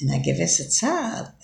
and I give us a tap?